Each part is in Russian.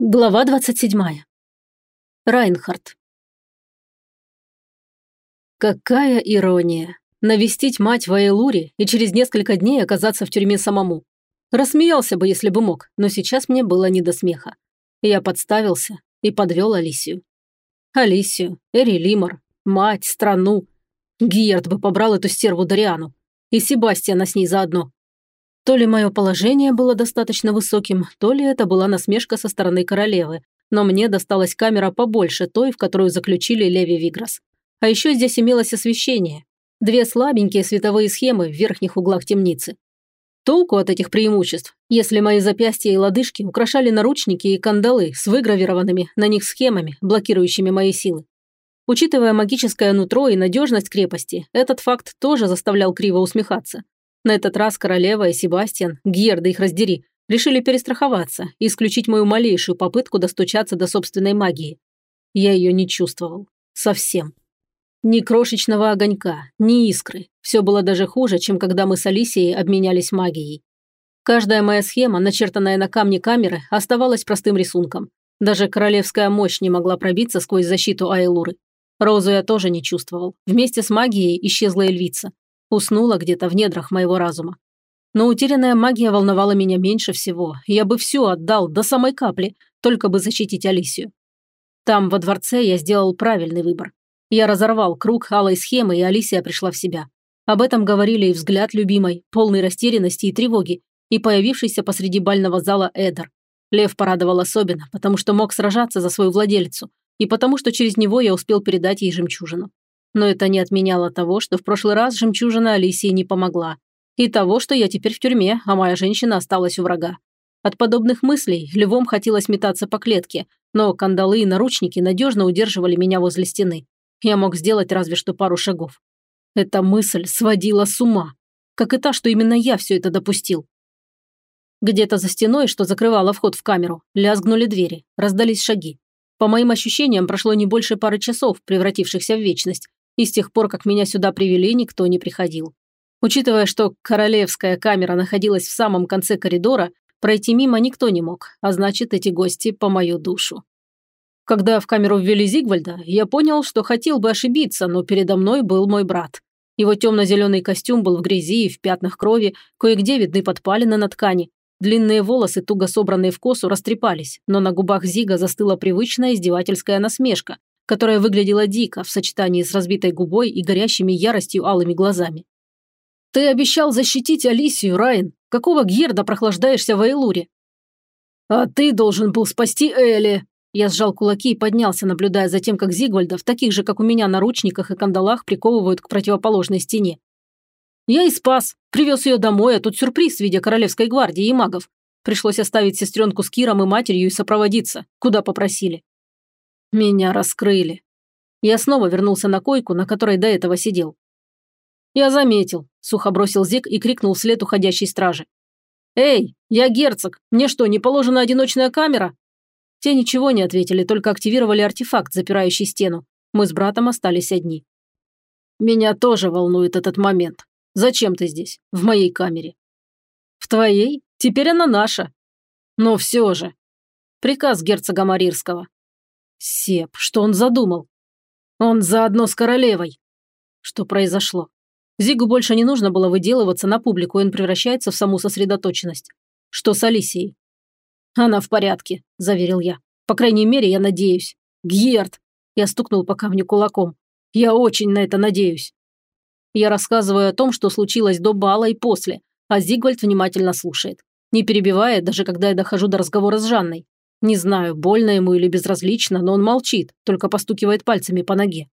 Глава 27. Райнхард. Какая ирония. Навестить мать в Айлуре и через несколько дней оказаться в тюрьме самому. Рассмеялся бы, если бы мог, но сейчас мне было не до смеха. Я подставился и подвел Алисию. Алисию, Эри Лимор, мать, страну. Гиерт бы побрал эту стерву Дариану. И Себастьяна с ней заодно. То ли мое положение было достаточно высоким, то ли это была насмешка со стороны королевы, но мне досталась камера побольше той, в которую заключили Леви Виграс. А еще здесь имелось освещение. Две слабенькие световые схемы в верхних углах темницы. Толку от этих преимуществ, если мои запястья и лодыжки украшали наручники и кандалы с выгравированными на них схемами, блокирующими мои силы. Учитывая магическое нутро и надежность крепости, этот факт тоже заставлял криво усмехаться. На этот раз королева и Себастьян, Гьерда их раздери, решили перестраховаться и исключить мою малейшую попытку достучаться до собственной магии. Я ее не чувствовал. Совсем. Ни крошечного огонька, ни искры. Все было даже хуже, чем когда мы с Алисией обменялись магией. Каждая моя схема, начертанная на камне камеры, оставалась простым рисунком. Даже королевская мощь не могла пробиться сквозь защиту Айлуры. Розу я тоже не чувствовал. Вместе с магией исчезла и львица. Уснула где-то в недрах моего разума. Но утерянная магия волновала меня меньше всего. Я бы все отдал, до самой капли, только бы защитить Алисию. Там, во дворце, я сделал правильный выбор. Я разорвал круг алой схемы, и Алисия пришла в себя. Об этом говорили и взгляд любимой, полный растерянности и тревоги, и появившийся посреди бального зала Эдер. Лев порадовал особенно, потому что мог сражаться за свою владельцу, и потому что через него я успел передать ей жемчужину. Но это не отменяло того, что в прошлый раз жемчужина Алисии не помогла. И того, что я теперь в тюрьме, а моя женщина осталась у врага. От подобных мыслей львом хотелось метаться по клетке, но кандалы и наручники надежно удерживали меня возле стены. Я мог сделать разве что пару шагов. Эта мысль сводила с ума. Как и та, что именно я все это допустил. Где-то за стеной, что закрывало вход в камеру, лязгнули двери, раздались шаги. По моим ощущениям, прошло не больше пары часов, превратившихся в вечность, и с тех пор, как меня сюда привели, никто не приходил. Учитывая, что королевская камера находилась в самом конце коридора, пройти мимо никто не мог, а значит, эти гости по мою душу. Когда в камеру ввели Зигвальда, я понял, что хотел бы ошибиться, но передо мной был мой брат. Его темно-зеленый костюм был в грязи и в пятнах крови, кое-где видны подпалины на ткани. Длинные волосы, туго собранные в косу, растрепались, но на губах Зига застыла привычная издевательская насмешка, которая выглядела дико в сочетании с разбитой губой и горящими яростью алыми глазами. «Ты обещал защитить Алисию, Райан. Какого герда прохлаждаешься в Эйлуре?» «А ты должен был спасти Элли!» Я сжал кулаки и поднялся, наблюдая за тем, как Зигвальда в таких же, как у меня, наручниках и кандалах приковывают к противоположной стене. Я и спас. Привез ее домой, а тут сюрприз в виде королевской гвардии и магов. Пришлось оставить сестренку с Киром и матерью и сопроводиться, куда попросили. Меня раскрыли. Я снова вернулся на койку, на которой до этого сидел. «Я заметил», – сухо бросил Зик и крикнул вслед уходящей стражи. «Эй, я герцог! Мне что, не положена одиночная камера?» Те ничего не ответили, только активировали артефакт, запирающий стену. Мы с братом остались одни. «Меня тоже волнует этот момент. Зачем ты здесь, в моей камере?» «В твоей? Теперь она наша». «Но все же». Приказ герцога Марирского. Сеп, что он задумал? Он заодно с королевой. Что произошло? Зигу больше не нужно было выделываться на публику, и он превращается в саму сосредоточенность. Что с Алисией? Она в порядке, заверил я. По крайней мере, я надеюсь. Гьерд! Я стукнул по камню кулаком. Я очень на это надеюсь. Я рассказываю о том, что случилось до бала и после, а Зигвальд внимательно слушает. Не перебивая, даже когда я дохожу до разговора с Жанной. Не знаю, больно ему или безразлично, но он молчит, только постукивает пальцами по ноге.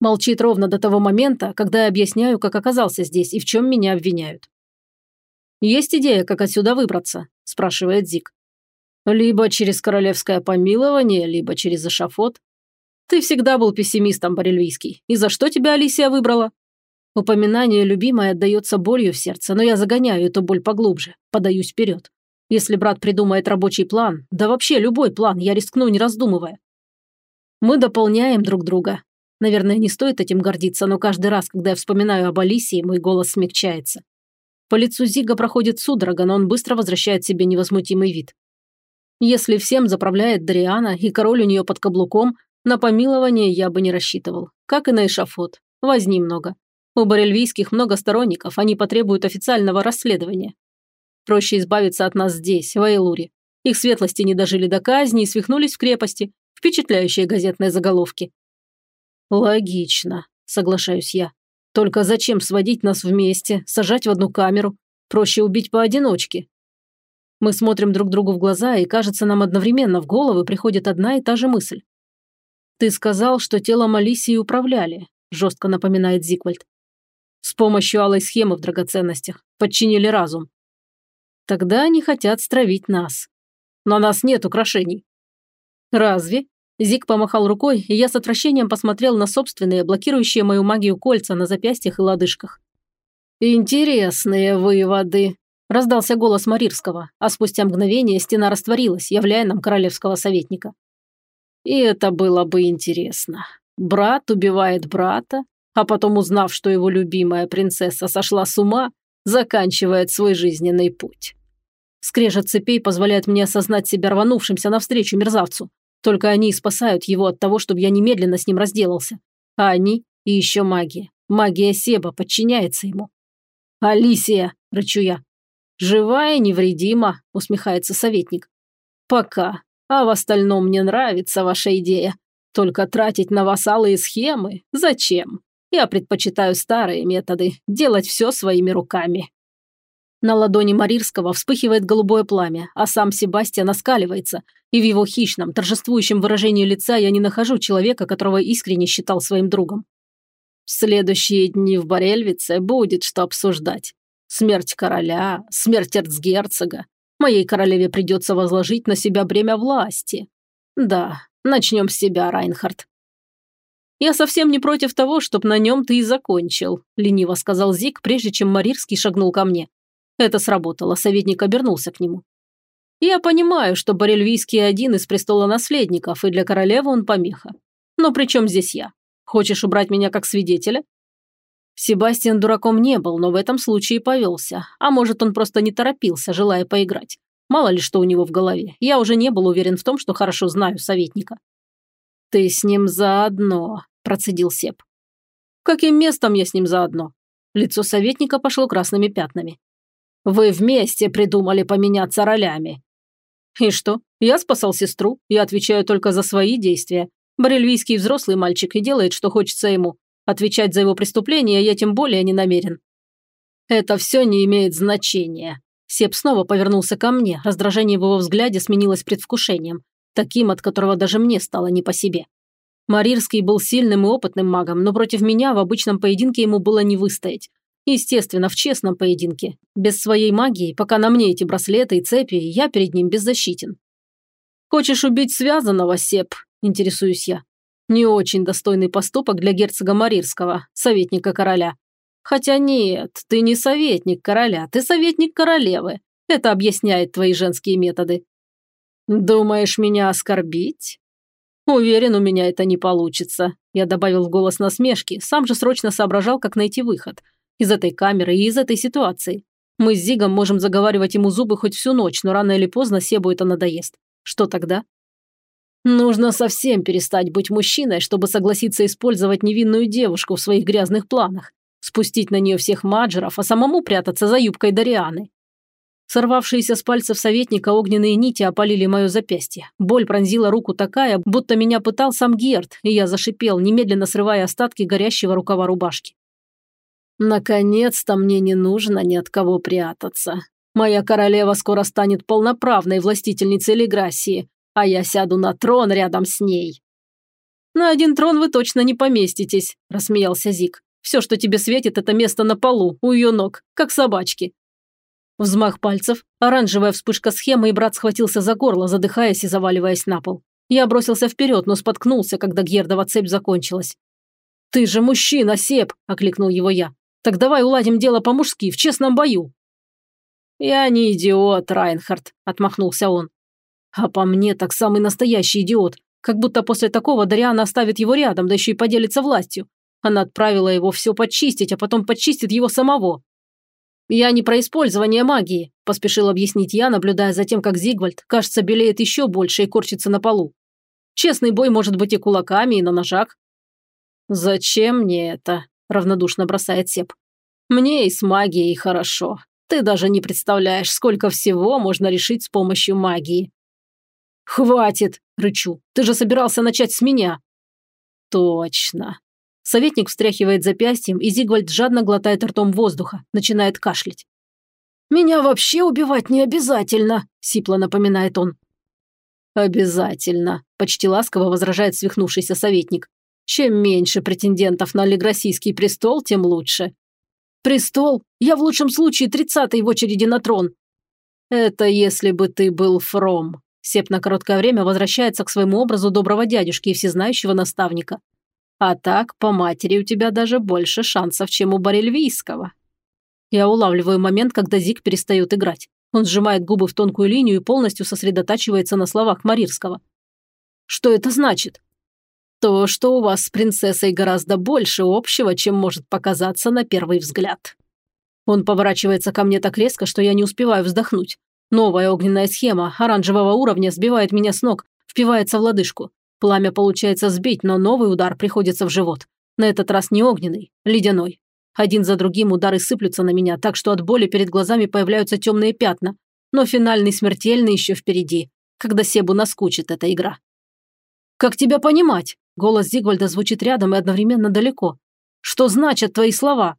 Молчит ровно до того момента, когда я объясняю, как оказался здесь и в чем меня обвиняют. «Есть идея, как отсюда выбраться?» – спрашивает Зик. «Либо через королевское помилование, либо через эшафот. Ты всегда был пессимистом, Борельвийский. И за что тебя Алисия выбрала?» Упоминание любимой отдается болью в сердце, но я загоняю эту боль поглубже, подаюсь вперед. Если брат придумает рабочий план, да вообще любой план, я рискну, не раздумывая. Мы дополняем друг друга. Наверное, не стоит этим гордиться, но каждый раз, когда я вспоминаю об Алисии, мой голос смягчается. По лицу Зига проходит судорога, но он быстро возвращает себе невозмутимый вид. Если всем заправляет Дариана и король у нее под каблуком, на помилование я бы не рассчитывал. Как и на эшафот. Возни много. У барельвийских много сторонников, они потребуют официального расследования. Проще избавиться от нас здесь, в Айлуре. Их светлости не дожили до казни и свихнулись в крепости. Впечатляющие газетные заголовки. Логично, соглашаюсь я. Только зачем сводить нас вместе, сажать в одну камеру? Проще убить поодиночке. Мы смотрим друг другу в глаза, и, кажется, нам одновременно в головы приходит одна и та же мысль. «Ты сказал, что телом Алисии управляли», – жестко напоминает Зигвальд. «С помощью алой схемы в драгоценностях. Подчинили разум. Тогда они хотят стравить нас. Но нас нет украшений». «Разве?» Зик помахал рукой, и я с отвращением посмотрел на собственные, блокирующие мою магию кольца на запястьях и лодыжках. «Интересные выводы», – раздался голос Марирского, а спустя мгновение стена растворилась, являя нам королевского советника. И это было бы интересно. Брат убивает брата, а потом, узнав, что его любимая принцесса сошла с ума, заканчивает свой жизненный путь. Скрежет цепей позволяет мне осознать себя рванувшимся навстречу мерзавцу. Только они спасают его от того, чтобы я немедленно с ним разделался. А они и еще магия. Магия Себа подчиняется ему. «Алисия!» – рычу я. «Живая, невредима», – усмехается советник. «Пока. А в остальном мне нравится ваша идея. Только тратить на вас алые схемы? Зачем? Я предпочитаю старые методы, делать все своими руками». На ладони Марирского вспыхивает голубое пламя, а сам Себастьян оскаливается, и в его хищном, торжествующем выражении лица я не нахожу человека, которого искренне считал своим другом. В следующие дни в Борельвице будет что обсуждать. Смерть короля, смерть эрцгерцога. Моей королеве придется возложить на себя бремя власти. Да, начнем с себя, Райнхард. «Я совсем не против того, чтоб на нем ты и закончил», – лениво сказал Зик, прежде чем Марирский шагнул ко мне. Это сработало, советник обернулся к нему. «Я понимаю, что Борельвийский один из престола наследников, и для королевы он помеха. Но при чем здесь я? Хочешь убрать меня как свидетеля?» Себастьян дураком не был, но в этом случае повелся. А может, он просто не торопился, желая поиграть. Мало ли что у него в голове. Я уже не был уверен в том, что хорошо знаю советника. «Ты с ним заодно», – процедил Сеп. «Каким местом я с ним заодно?» Лицо советника пошло красными пятнами. «Вы вместе придумали поменяться ролями». «И что? Я спасал сестру, я отвечаю только за свои действия. Борельвийский взрослый мальчик и делает, что хочется ему. Отвечать за его преступление я тем более не намерен. Это все не имеет значения. Сеп снова повернулся ко мне, раздражение в его взгляде сменилось предвкушением, таким, от которого даже мне стало не по себе. Марирский был сильным и опытным магом, но против меня в обычном поединке ему было не выстоять. Естественно, в честном поединке. Без своей магии, пока на мне эти браслеты и цепи, я перед ним беззащитен. «Хочешь убить связанного, Сеп?» – интересуюсь я. Не очень достойный поступок для герцога Марирского, советника короля. Хотя нет, ты не советник короля, ты советник королевы. Это объясняет твои женские методы. Думаешь меня оскорбить? Уверен, у меня это не получится. Я добавил в голос насмешки, сам же срочно соображал, как найти выход. Из этой камеры и из этой ситуации. Мы с Зигом можем заговаривать ему зубы хоть всю ночь, но рано или поздно Себу это надоест. Что тогда? Нужно совсем перестать быть мужчиной, чтобы согласиться использовать невинную девушку в своих грязных планах, спустить на нее всех маджеров, а самому прятаться за юбкой Дарианы. Сорвавшиеся с пальцев советника огненные нити опалили мое запястье. Боль пронзила руку такая, будто меня пытал сам Герд, и я зашипел, немедленно срывая остатки горящего рукава рубашки. Наконец-то мне не нужно ни от кого прятаться. Моя королева скоро станет полноправной властительницей Леграссии, а я сяду на трон рядом с ней». «На один трон вы точно не поместитесь», – рассмеялся Зик. «Все, что тебе светит, это место на полу, у ее ног, как собачки». Взмах пальцев, оранжевая вспышка схемы, и брат схватился за горло, задыхаясь и заваливаясь на пол. Я бросился вперед, но споткнулся, когда Гердова цепь закончилась. «Ты же мужчина, Сеп!» – окликнул его я. «Так давай уладим дело по-мужски, в честном бою». «Я не идиот, Райнхард», – отмахнулся он. А по мне так самый настоящий идиот. Как будто после такого Дариана оставит его рядом, да еще и поделится властью. Она отправила его все почистить, а потом почистит его самого. «Я не про использование магии», – поспешил объяснить я, наблюдая за тем, как Зигвальд, кажется, белеет еще больше и корчится на полу. «Честный бой может быть и кулаками, и на ножах». «Зачем мне это?» – равнодушно бросает Сеп. «Мне и с магией хорошо. Ты даже не представляешь, сколько всего можно решить с помощью магии». «Хватит!» – рычу. «Ты же собирался начать с меня!» «Точно!» Советник встряхивает запястьем, и Зигвальд жадно глотает ртом воздуха, начинает кашлять. «Меня вообще убивать не обязательно», – сипло напоминает он. «Обязательно», – почти ласково возражает свихнувшийся советник. «Чем меньше претендентов на Легросийский престол, тем лучше». «Престол? Я в лучшем случае тридцатый в очереди на трон». «Это если бы ты был Фром». Сеп на короткое время возвращается к своему образу доброго дядюшки и всезнающего наставника. А так, по матери у тебя даже больше шансов, чем у Барельвийского. Я улавливаю момент, когда Зик перестает играть. Он сжимает губы в тонкую линию и полностью сосредотачивается на словах Марирского. Что это значит? То, что у вас с принцессой гораздо больше общего, чем может показаться на первый взгляд. Он поворачивается ко мне так резко, что я не успеваю вздохнуть. Новая огненная схема оранжевого уровня сбивает меня с ног, впивается в лодыжку. Пламя получается сбить, но новый удар приходится в живот. На этот раз не огненный, ледяной. Один за другим удары сыплются на меня, так что от боли перед глазами появляются темные пятна. Но финальный смертельный еще впереди, когда Себу наскучит эта игра. «Как тебя понимать?» Голос Зигвальда звучит рядом и одновременно далеко. «Что значат твои слова?»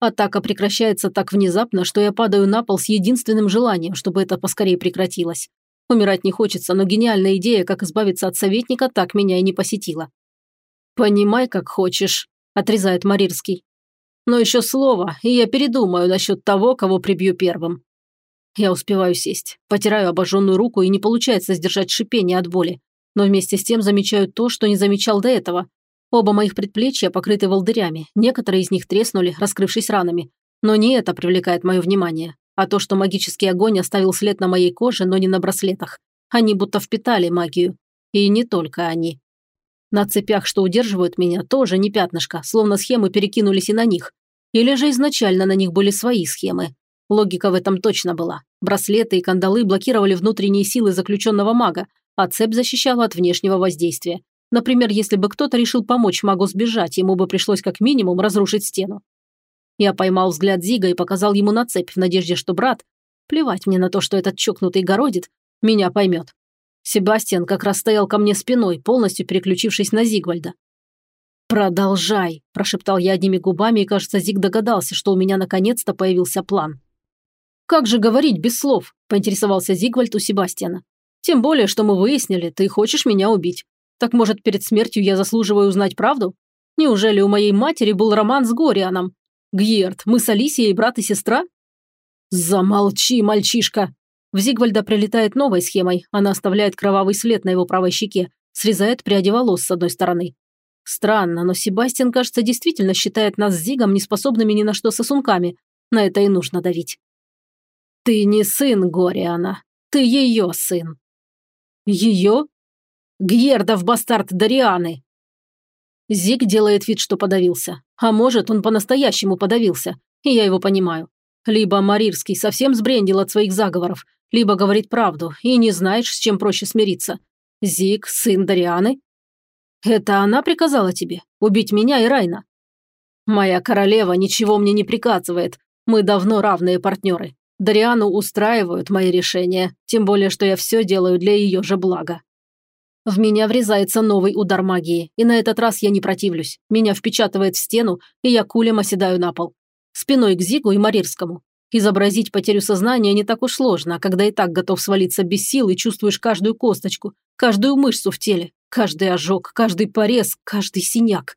Атака прекращается так внезапно, что я падаю на пол с единственным желанием, чтобы это поскорее прекратилось. Умирать не хочется, но гениальная идея, как избавиться от советника, так меня и не посетила. «Понимай, как хочешь», – отрезает Марирский. «Но еще слово, и я передумаю насчет того, кого прибью первым». Я успеваю сесть, потираю обожженную руку и не получается сдержать шипение от боли. Но вместе с тем замечаю то, что не замечал до этого. Оба моих предплечья покрыты волдырями, некоторые из них треснули, раскрывшись ранами. Но не это привлекает мое внимание а то, что магический огонь оставил след на моей коже, но не на браслетах. Они будто впитали магию. И не только они. На цепях, что удерживают меня, тоже не пятнышко, словно схемы перекинулись и на них. Или же изначально на них были свои схемы. Логика в этом точно была. Браслеты и кандалы блокировали внутренние силы заключенного мага, а цепь защищала от внешнего воздействия. Например, если бы кто-то решил помочь магу сбежать, ему бы пришлось как минимум разрушить стену. Я поймал взгляд Зига и показал ему на цепь в надежде, что брат, плевать мне на то, что этот чокнутый городит, меня поймет. Себастьян как раз стоял ко мне спиной, полностью переключившись на Зигвальда. «Продолжай», – прошептал я одними губами, и, кажется, Зиг догадался, что у меня наконец-то появился план. «Как же говорить без слов?» – поинтересовался Зигвальд у Себастьяна. «Тем более, что мы выяснили, ты хочешь меня убить. Так, может, перед смертью я заслуживаю узнать правду? Неужели у моей матери был роман с Горианом? Гьерд, мы с Алисией брат и сестра?» «Замолчи, мальчишка!» В Зигвальда прилетает новой схемой. Она оставляет кровавый след на его правой щеке, срезает пряди волос с одной стороны. Странно, но Себастьян, кажется, действительно считает нас с Зигом неспособными ни на что сосунками. На это и нужно давить. «Ты не сын Гориана. Ты ее сын». «Ее?» «Гьердов бастард Дарианы», Зиг делает вид, что подавился. А может, он по-настоящему подавился. И я его понимаю. Либо Марирский совсем сбрендил от своих заговоров, либо говорит правду и не знаешь, с чем проще смириться. Зиг, сын Дарианы? Это она приказала тебе? Убить меня и Райна? Моя королева ничего мне не приказывает. Мы давно равные партнеры. Дариану устраивают мои решения, тем более, что я все делаю для ее же блага. В меня врезается новый удар магии, и на этот раз я не противлюсь. Меня впечатывает в стену, и я кулем оседаю на пол. Спиной к Зигу и Марирскому. Изобразить потерю сознания не так уж сложно, когда и так готов свалиться без сил и чувствуешь каждую косточку, каждую мышцу в теле, каждый ожог, каждый порез, каждый синяк.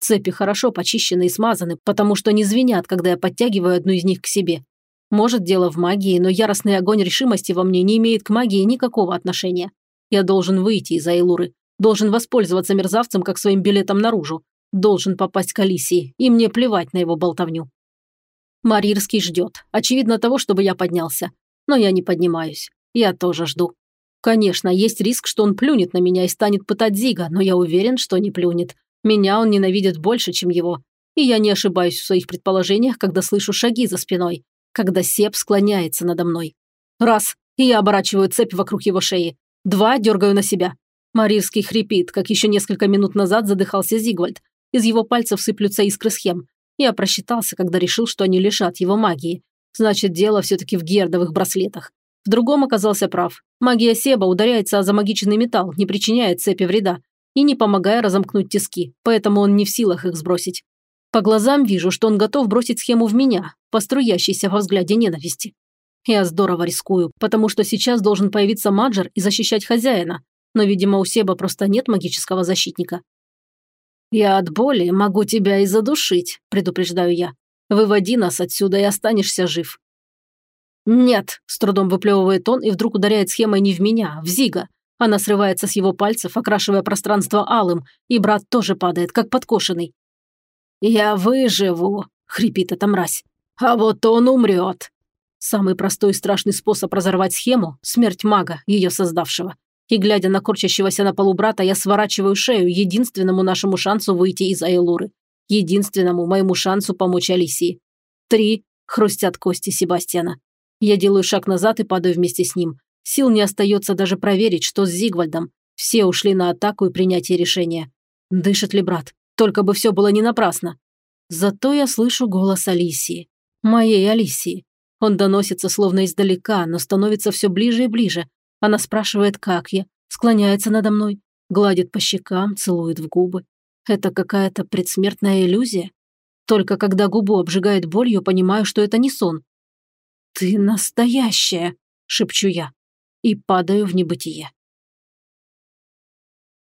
Цепи хорошо почищены и смазаны, потому что не звенят, когда я подтягиваю одну из них к себе. Может, дело в магии, но яростный огонь решимости во мне не имеет к магии никакого отношения. Я должен выйти из Айлуры, должен воспользоваться мерзавцем как своим билетом наружу, должен попасть к Алисии, и мне плевать на его болтовню. Марирский ждет, очевидно того, чтобы я поднялся. Но я не поднимаюсь. Я тоже жду. Конечно, есть риск, что он плюнет на меня и станет пытать Зига, но я уверен, что не плюнет. Меня он ненавидит больше, чем его. И я не ошибаюсь в своих предположениях, когда слышу шаги за спиной, когда Сеп склоняется надо мной. Раз, и я оборачиваю цепь вокруг его шеи. Два, дергаю на себя. Марирский хрипит, как еще несколько минут назад задыхался Зигвальд. Из его пальцев сыплются искры схем. Я просчитался, когда решил, что они лишат его магии. Значит, дело все-таки в гердовых браслетах. В другом оказался прав. Магия Себа ударяется о замагиченный металл, не причиняя цепи вреда и не помогая разомкнуть тиски, поэтому он не в силах их сбросить. По глазам вижу, что он готов бросить схему в меня, по струящейся во взгляде ненависти. Я здорово рискую, потому что сейчас должен появиться Маджер и защищать хозяина, но, видимо, у Себа просто нет магического защитника. «Я от боли могу тебя и задушить», – предупреждаю я. «Выводи нас отсюда и останешься жив». «Нет», – с трудом выплевывает он и вдруг ударяет схемой не в меня, в Зига. Она срывается с его пальцев, окрашивая пространство алым, и брат тоже падает, как подкошенный. «Я выживу», – хрипит эта мразь. «А вот он умрет». Самый простой и страшный способ разорвать схему – смерть мага, ее создавшего. И глядя на корчащегося на полу брата, я сворачиваю шею единственному нашему шансу выйти из Айлуры. Единственному моему шансу помочь Алисии. Три – хрустят кости Себастьяна. Я делаю шаг назад и падаю вместе с ним. Сил не остается даже проверить, что с Зигвальдом. Все ушли на атаку и принятие решения. Дышит ли брат? Только бы все было не напрасно. Зато я слышу голос Алисии. Моей Алисии. Он доносится словно издалека, но становится все ближе и ближе, она спрашивает, как я, склоняется надо мной, гладит по щекам, целует в губы. Это какая-то предсмертная иллюзия? Только когда губу обжигает болью, понимаю, что это не сон. «Ты настоящая!» – шепчу я и падаю в небытие.